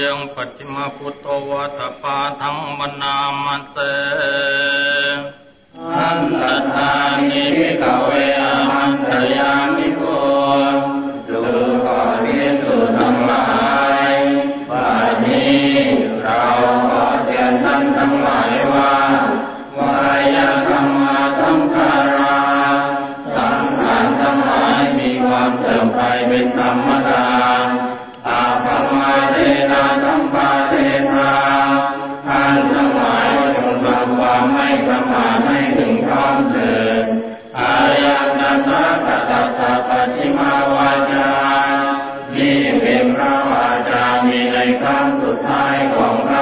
ยังปฏิมาพุทโวตปาธรรมนามันเสอันตทานิพิกเวอมันตยามิโกดูก่อนพิสุทั้งหลายบัดนี้เราขอเตียนท่านทั้งหลายว่าวายาธรรมะธรรมคาราสังขารทั้งหลายมีความเสื่อมไปเป็นธรรมดา ความไม่ประมาทให้ถึงพร้อมเถิดอายันันาะตัตตะปฏิมาวาจานี่เป็นพระวาจามีในครั้งสุดท้ายของพระ